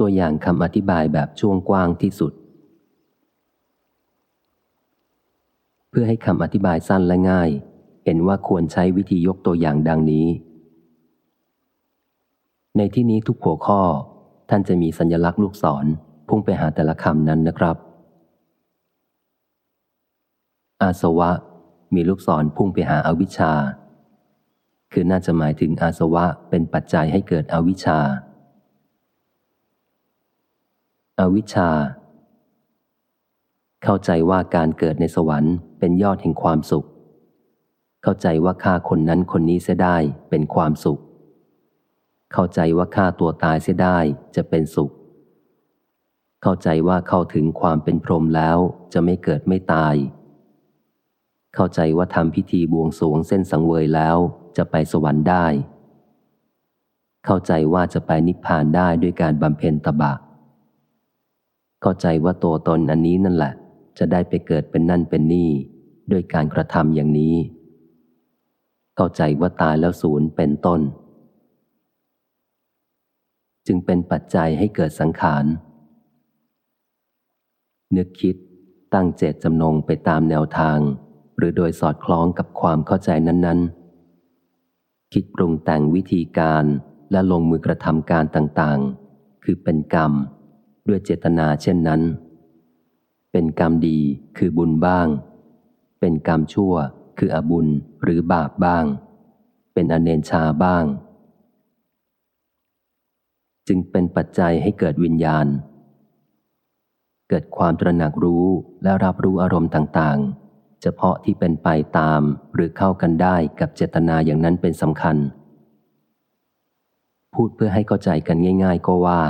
ตัวอย่างคำอธิบายแบบช่วงกว้างที่สุด เพื่อให้คำอธิบายสั้นและง่าย เห็นว่าควรใช้วิธียกตัวอย่างดังนี้ ในที่นี้ทุกหัวข้อท่านจะมีสัญลักษณ์ลูกศรพุ่งไปหาแต่ละคำนั้นนะครับ อาสวะ มีลูกศรพุ่งไปหาอาวิชชา คือน่าจะหมายถึงอาสวะเป็นปัจจัยให้เกิดอวิชชา อวิชชา เข้าใจว่าการเกิดในสวรรค์เป็นยอดแห่งความสุข เข้าใจว่าฆ่าคนนั้นคนนี้เสียได้เป็นความสุข เข้าใจว่าฆ่าตัวตายเสียได้จะเป็นสุข เข้าใจว่าเข้าถึงความเป็นพรหมแล้วจะไม่เกิดไม่ตาย เข้าใจว่าทำพิธีบวงสรวงเส้นสังเวยแล้วจะไปสวรรค์ได้ เข้าใจว่าจะไปนิพพานได้ด้วยการบำเพ็ญตบะ เข้าใจว่าตัวตนอันนี้นั่นแหละ จะได้ไปเกิดเป็นนั่นเป็นนี่ด้วยการกระทำอย่างนี้ เข้าใจว่าตายแล้วศูนย์เป็นต้น จึงเป็นปัจจัยให้เกิดสังขาร นึกคิดตั้งเจตจำนงไปตามแนวทาง หรือโดยสอดคล้องกับความเข้าใจนั้น ๆ คิดปรุงแต่งวิธีการและลงมือกระทำการต่างๆ คือเป็นกรรม ด้วยเจตนาเช่นนั้น เป็นกรรมดีคือบุญบ้าง เป็นกรรมชั่วคืออบุญหรือบาปบ้าง เป็นอเนนชาบ้าง จึงเป็นปัจจัยให้เกิดวิญญาณ เกิดความตระหนักรู้และรับรู้อารมณ์ต่างๆ เฉพาะที่เป็นไปตามหรือเข้ากันได้กับเจตนาอย่างนั้นเป็นสำคัญ พูดเพื่อให้เข้าใจกันง่าย ๆ ก็ว่า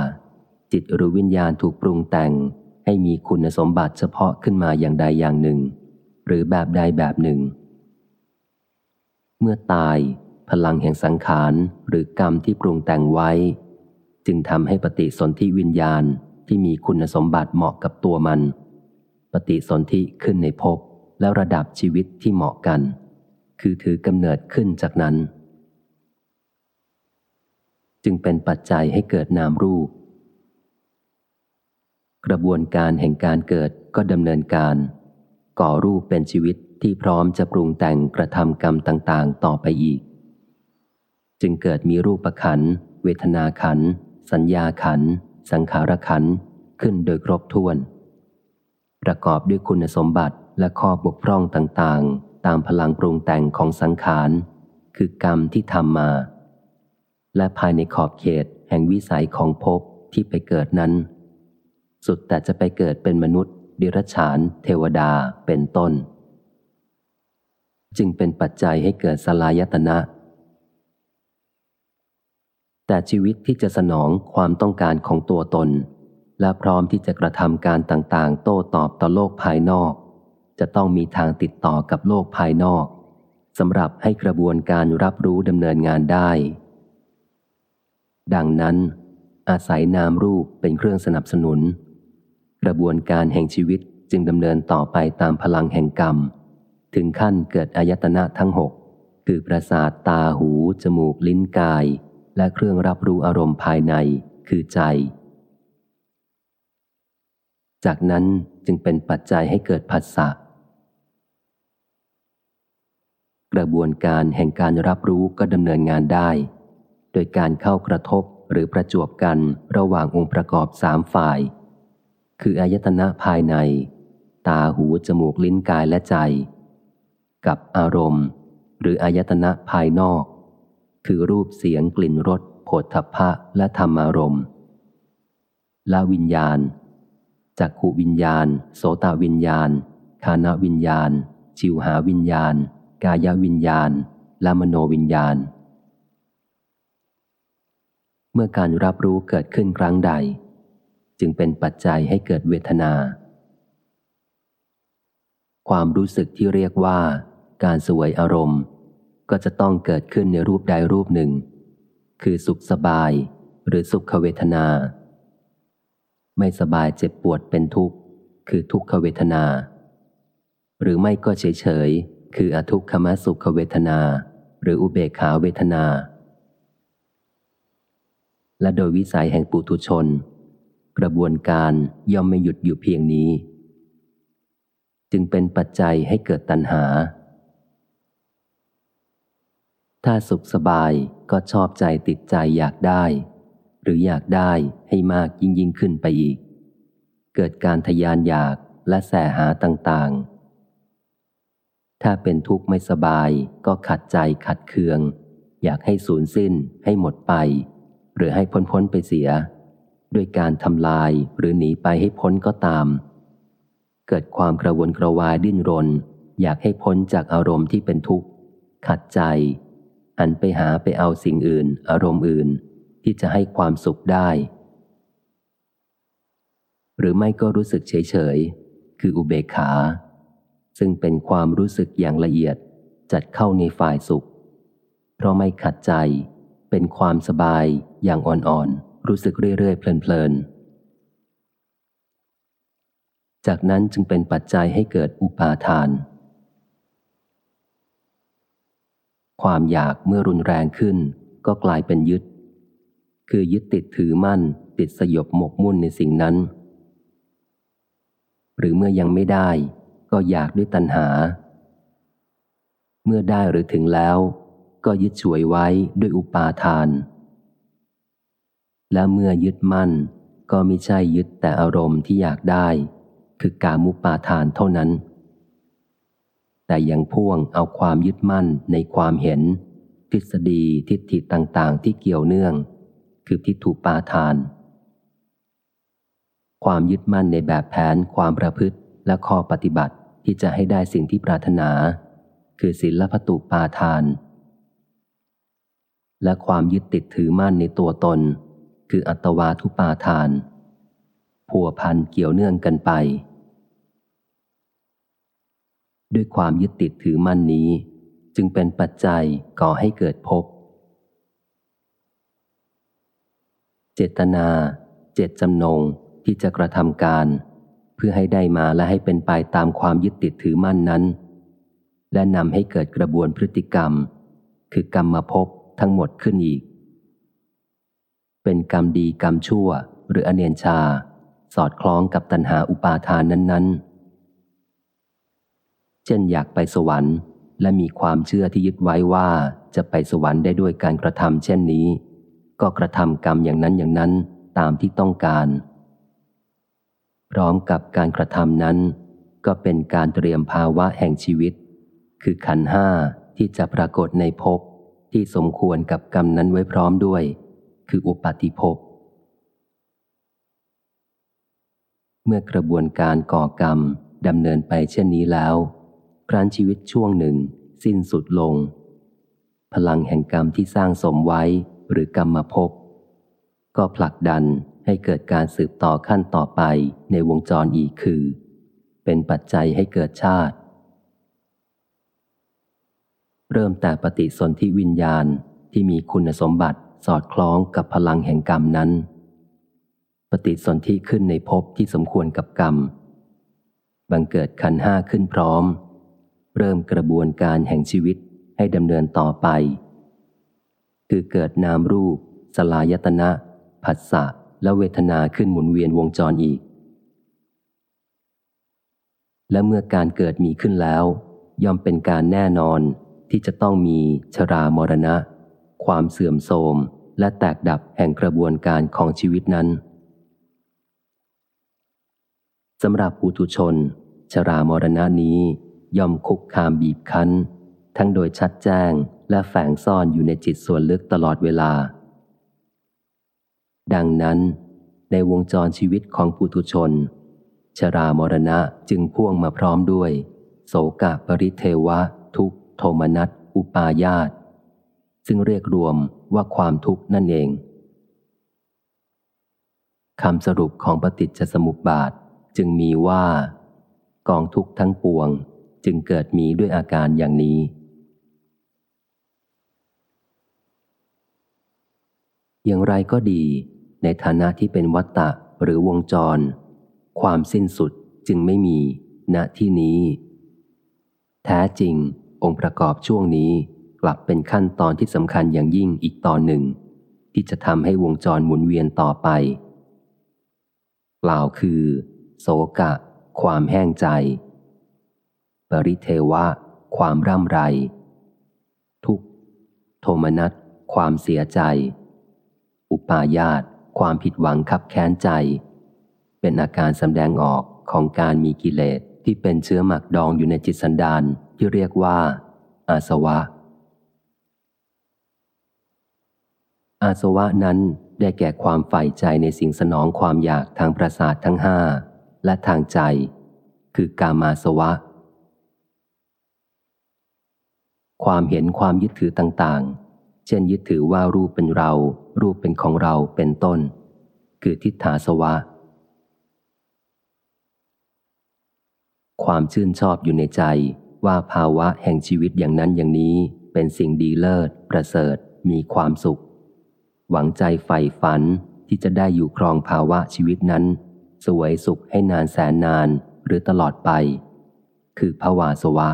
จิตหรือวิญญาณถูกปรุงแต่งให้มีคุณสมบัติเฉพาะขึ้นมาอย่างใดอย่างหนึ่ง หรือแบบใดแบบหนึ่ง เมื่อตาย พลังแห่งสังขารหรือกรรมที่ปรุงแต่งไว้ จึงทำให้ปฏิสนธิวิญญาณที่มีคุณสมบัติเหมาะกับตัวมัน ปฏิสนธิขึ้นในภพแล้วระดับชีวิตที่เหมาะกัน คือถือกำเนิดขึ้นจากนั้น จึงเป็นปัจจัยให้เกิดนามรูป กระบวนการแห่งการเกิดก็ดำเนินการ ก่อรูปเป็นชีวิตที่พร้อมจะปรุงแต่งกระทำกรรมต่าง ๆ ต่อไปอีก จึงเกิดมีรูปขัน เวทนาขัน สัญญาขัน สังขารขันขึ้นโดยครบถ้วน ประกอบด้วยคุณสมบัติและข้อบกพร่องต่างๆ ตามพลังปรุงแต่งของสังขาร คือกรรมที่ทำมา และภายในขอบเขตแห่งวิสัยของภพที่ไปเกิดนั้น สุดแต่จะไปเกิดเป็นมนุษย์ ดิรัจฉาน เทวดาเป็นต้น จึงเป็นปัจจัยให้เกิดสลายตนะ แต่ชีวิตที่จะสนองความต้องการของตัวตน และพร้อมที่จะกระทำการต่างๆ โต้ตอบต่อโลกภายนอก จะต้องมีทางติดต่อกับโลกภายนอกสำหรับให้กระบวนการรับรู้ดำเนินงานได้ ดังนั้น อาศัยนามรูปเป็นเครื่องสนับสนุน กระบวนการแห่งชีวิตจึงดำเนินต่อไปตามพลังแห่งกรรม ถึงขั้นเกิดอายตนะทั้งหกคือประสาทตาหู จมูกลิ้นกาย และเครื่องรับรู้อารมณ์ภายในคือใจ จากนั้นจึงเป็นปัจจัยให้เกิดผัสสะกระบวนการแห่งการรับรู้ก็ดำเนินงานได้ โดยการเข้ากระทบหรือประจวบกันระหว่างองค์ประกอบสามฝ่าย คืออายตนะภายใน ตาหูจมูกลิ้นกายและใจ กับอารมณ์ หรืออายตนะภายนอก คือรูปเสียงกลิ่นรสโผฏฐัพพะและธรรมารมณ์ละวิญญาณจักขูวิญญาณ โสตวิญญาณ คานวิญญาณ ชิวหาวิญญาณ กายวิญญาณ และมโนวิญญาณ เมื่อการรับรู้เกิดขึ้นครั้งใด จึงเป็นปัจจัยให้เกิดเวทนา ความรู้สึกที่เรียกว่าการสวยอารมณ์ ก็จะต้องเกิดขึ้นในรูปใดรูปหนึ่ง คือสุขสบายหรือสุขเวทนา ไม่สบายเจ็บปวดเป็นทุกข์ คือทุกขเวทนา หรือไม่ก็เฉยเฉยคืออทุกขมสุขเวทนา หรืออุเบกขาเวทนา และโดยวิสัยแห่งปุถุชน กระบวนการย่อมไม่หยุดอยู่เพียงนี้ จึงเป็นปัจจัยให้เกิดตัณหา ถ้าสุขสบายก็ชอบใจติดใจอยากได้ หรืออยากได้ให้มากยิ่งยิ่งขึ้นไปอีก เกิดการทยานอยากและแสหาต่างๆ ถ้าเป็นทุกข์ไม่สบายก็ขัดใจขัดเคือง อยากให้สูญสิ้นให้หมดไป หรือให้พ้นพ้นไปเสีย ด้วยการทำลายหรือหนีไปให้พ้นก็ตาม เกิดความกระวนกระวายดิ้นรน อยากให้พ้นจากอารมณ์ที่เป็นทุกข์ ขัดใจ หันไปหาไปเอาสิ่งอื่น อารมณ์อื่น ที่จะให้ความสุขได้ หรือไม่ก็รู้สึกเฉยเฉยคืออุเบกขา ซึ่งเป็นความรู้สึกอย่างละเอียดจัดเข้าในฝ่ายสุข เพราะไม่ขัดใจเป็นความสบายอย่างอ่อนๆ รู้สึกเรื่อยๆ เพลินๆ จากนั้นจึงเป็นปัจจัยให้เกิดอุปาทาน ความอยากเมื่อรุนแรงขึ้นก็กลายเป็นยึด คือยึดติดถือมั่น ติดสยบหมกมุ่นในสิ่งนั้น หรือเมื่อยังไม่ได้ ก็อยากด้วยตัณหา เมื่อได้หรือถึงแล้ว ก็ยึดฉวยไว้ด้วยอุปาทาน และเมื่อยึดมั่น ก็ไม่ใช่ยึดแต่อารมณ์ที่อยากได้ คือกามุปาทานเท่านั้น แต่ยังพ่วงเอาความยึดมั่นในความเห็น ทฤษฎีทิฏฐิต่างๆ ที่เกี่ยวเนื่อง คือทิฏฐุปาทาน ความยึดมั่นในแบบแผนความประพฤติและข้อปฏิบัติที่จะให้ได้สิ่งที่ปรารถนา คือศีลพัตุปาทาน และความยึดติดถือมั่นในตัวตน คืออัตวาทุปาทาน พัวพันเกี่ยวเนื่องกันไป ด้วยความยึดติดถือมั่นนี้ จึงเป็นปัจจัยก่อให้เกิดภพเจตนา เจตจำนงที่จะกระทำการ เพื่อให้ได้มาและให้เป็นไปตามความยึดติดถือมั่นนั้น และนำให้เกิดกระบวนพฤติกรรม คือกรรมมาพบทั้งหมดขึ้นอีก เป็นกรรมดีกรรมชั่ว หรืออเนียนชา สอดคล้องกับตัณหาอุปาทานนั้น ๆ เช่นอยากไปสวรรค์ และมีความเชื่อที่ยึดไว้ว่าจะไปสวรรค์ได้ด้วยการกระทำเช่นนี้ ก็กระทำกรรมอย่างนั้นอย่างนั้นตามที่ต้องการ พร้อมกับการกระทำนั้น ก็เป็นการเตรียมภาวะแห่งชีวิต คือขันห้าที่จะปรากฏในภพที่สมควรกับกรรมนั้นไว้พร้อมด้วย คืออุปาติภพ เมื่อกระบวนการก่อกรรมดำเนินไปเช่นนี้แล้ว ครั้นชีวิตช่วงหนึ่ง สิ้นสุดลง พลังแห่งกรรมที่สร้างสมไว้หรือกรรมมาพก็ผลักดันให้เกิดการสืบต่อขั้นต่อไปในวงจรอีกคือ เป็นปัจจัยให้เกิดชาติ เริ่มแต่ปฏิสนธิวิญญาณที่มีคุณสมบัติ สอดคล้องกับพลังแห่งกรรมนั้น ปฏิสนธิขึ้นในภพที่สมควรกับกรรม บังเกิดขันห้าขึ้นพร้อม เริ่มกระบวนการแห่งชีวิตให้ดำเนินต่อไป คือเกิดนามรูป สลายตนะ ผัสสะและเวทนาขึ้นหมุนเวียนวงจรอีก และเมื่อการเกิดมีขึ้นแล้ว ย่อมเป็นการแน่นอนที่จะต้องมีชรามรณะ ความเสื่อมโทรมและแตกดับแห่งกระบวนการของชีวิตนั้นสำหรับปุถุชน ชรามรณะนี้ย่อมคุกคามบีบคั้น ทั้งโดยชัดแจ้งและแฝงซ่อนอยู่ในจิตส่วนลึกตลอดเวลา ดังนั้น ในวงจรชีวิตของปุถุชน ชรามรณะจึงพ่วงมาพร้อมด้วย โสกะปริเทวะ ทุกโทมนัสอุปาญาต ซึ่งเรียกรวมว่าความทุกข์นั่นเองคำสรุปของปฏิจจสมุปบาทจึงมีว่า กองทุกข์ทั้งปวงจึงเกิดมีด้วยอาการอย่างนี้ อย่างไรก็ดี ในฐานะที่เป็นวัตตะหรือวงจร ความสิ้นสุดจึงไม่มีณที่นี้ แท้จริงองค์ประกอบช่วงนี้ กลับเป็นขั้นตอนที่สำคัญอย่างยิ่งอีกตอนหนึ่ง ที่จะทำให้วงจรหมุนเวียนต่อไปล่าวคือ โสกะ ความแห้งใจ ปริเทวะ ความร่ำไร ทุกโทมนัสความเสียใจ อุปาญาตความผิดหวังขับแค้นใจ เป็นอาการสำแดงออกของการมีกิเลสที่เป็นเชื้อหมักดองอยู่ในจิตสันดานที่เรียกว่า อาสวะ อาสวะนั้นได้แก่ความใฝ่ใจในสิ่งสนองความอยากทางประสาททั้งห้าและทางใจ คือกามาสวะ ความเห็นความยึดถือต่างๆ เช่นยึดถือว่ารูปเป็นเรา รูปเป็นของเราเป็นต้น คือทิฏฐาสวะ ความชื่นชอบอยู่ในใจว่าภาวะแห่งชีวิตอย่างนั้นอย่างนี้เป็นสิ่งดีเลิศ ประเสริฐ มีความสุข หวังใจใฝ่ฝันที่จะได้อยู่ครองภาวะชีวิตนั้น สวยสุขให้นานแสนนานหรือตลอดไป คือภาวาสวะ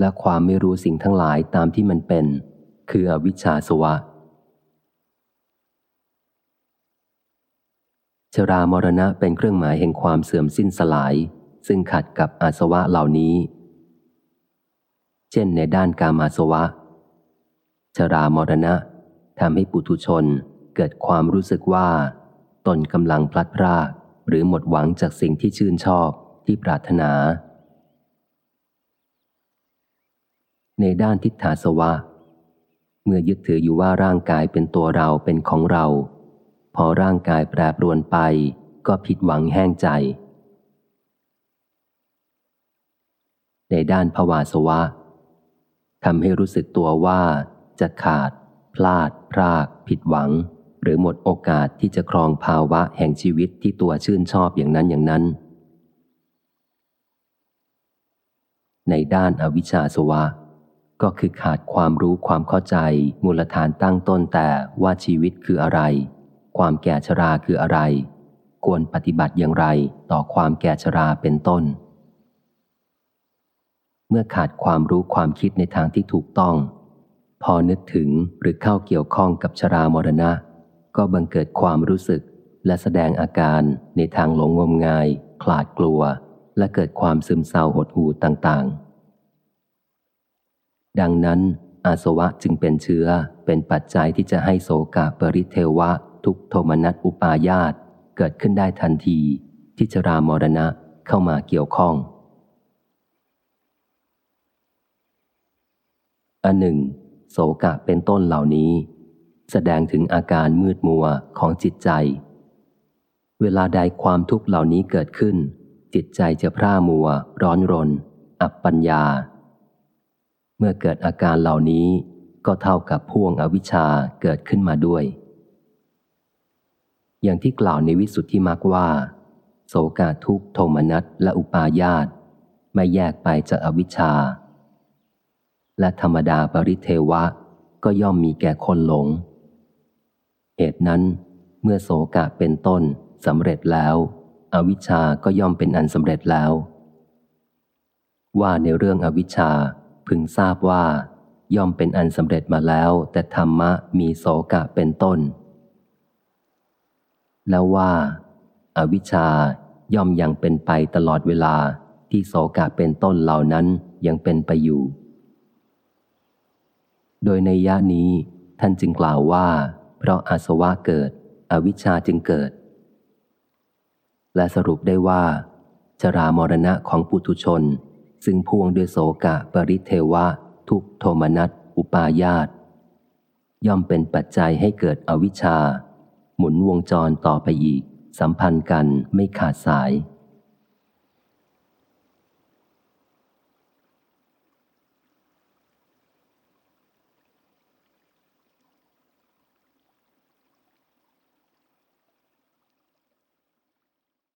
และความไม่รู้สิ่งทั้งหลายตามที่มันเป็น คืออวิชชาสวะ ชรามรณะเป็นเครื่องหมายแห่งความเสื่อมสิ้นสลาย ซึ่งขัดกับอาสวะเหล่านี้ เช่นในด้านกามาสวะ ชรามรณะทำให้ปุถุชนเกิดความรู้สึกว่า ตนกำลังพลัดพราก หรือหมดหวังจากสิ่งที่ชื่นชอบที่ปรารถนา ในด้านทิฏฐาสวะ เมื่อยึดถืออยู่ว่าร่างกายเป็นตัวเราเป็นของเรา พอร่างกายแปรปรวนไป ก็ผิดหวังแห้งใจ ในด้านภวาสวะทำให้รู้สึกตัวว่า จะขาด พลาด พราก ผิดหวัง หรือหมดโอกาสที่จะครองภาวะแห่งชีวิตที่ตัวชื่นชอบอย่างนั้นอย่างนั้น ในด้านอวิชชาสวะ ก็คือขาดความรู้ความเข้าใจ มูลฐานตั้งต้นแต่ว่าชีวิตคืออะไร ความแก่ชราคืออะไร ควรปฏิบัติอย่างไรต่อความแก่ชราเป็นต้นเมื่อขาดความรู้ความคิดในทางที่ถูกต้อง พอนึกถึงหรือเข้าเกี่ยวข้องกับชรามรณะ ก็บังเกิดความรู้สึกและแสดงอาการในทางหลงงมงายคลาดกลัว และเกิดความซึมเศร้าหดหู่ต่างๆ ดังนั้น อาสวะจึงเป็นเชื้อเป็นปัจจัยที่จะให้โสกะปริเทวะ ทุกโทมนัสอุปายาตเกิดขึ้นได้ทันที ที่ชรามรณะเข้ามาเกี่ยวข้องอันหนึ่ง โสกะเป็นต้นเหล่านี้ แสดงถึงอาการมืดมัวของจิตใจ เวลาใดความทุกข์เหล่านี้เกิดขึ้น จิตใจจะพร่ามัว ร้อนรน อับปัญญา เมื่อเกิดอาการเหล่านี้ก็เท่ากับพ่วงอวิชชาเกิดขึ้นมาด้วย อย่างที่กล่าวในวิสุทธิมรรคว่า โสกาทุกโทมนัสและอุปาญาตไม่แยกไปจากอวิชชา และธรรมดาปริเทวะ ก็ย่อมมีแก่คนหลง เหตุนั้น เมื่อโสกะเป็นต้นสำเร็จแล้ว อวิชชาก็ย่อมเป็นอันสำเร็จแล้ว ว่าในเรื่องอวิชชาพึงทราบว่า ย่อมเป็นอันสำเร็จมาแล้ว แต่ธรรมะมีโสกะเป็นต้น แล้วว่าอาวิชชาย่อมยังเป็นไปตลอดเวลาที่โสกะเป็นต้นเหล่านั้นยังเป็นไปอยู่ โดยในยะนี้ท่านจึงกล่าวว่า เพราะอาสวะเกิด อวิชชาจึงเกิด และสรุปได้ว่า ชรามรณะของปุถุชน ซึ่งพ่วงด้วยโสกะ ปริเทวะ ทุกโทมนัสอุปาญาตย่อมเป็นปัจจัยให้เกิดอวิชชา หมุนวงจรต่อไปอีก สัมพันธ์กันไม่ขาดสาย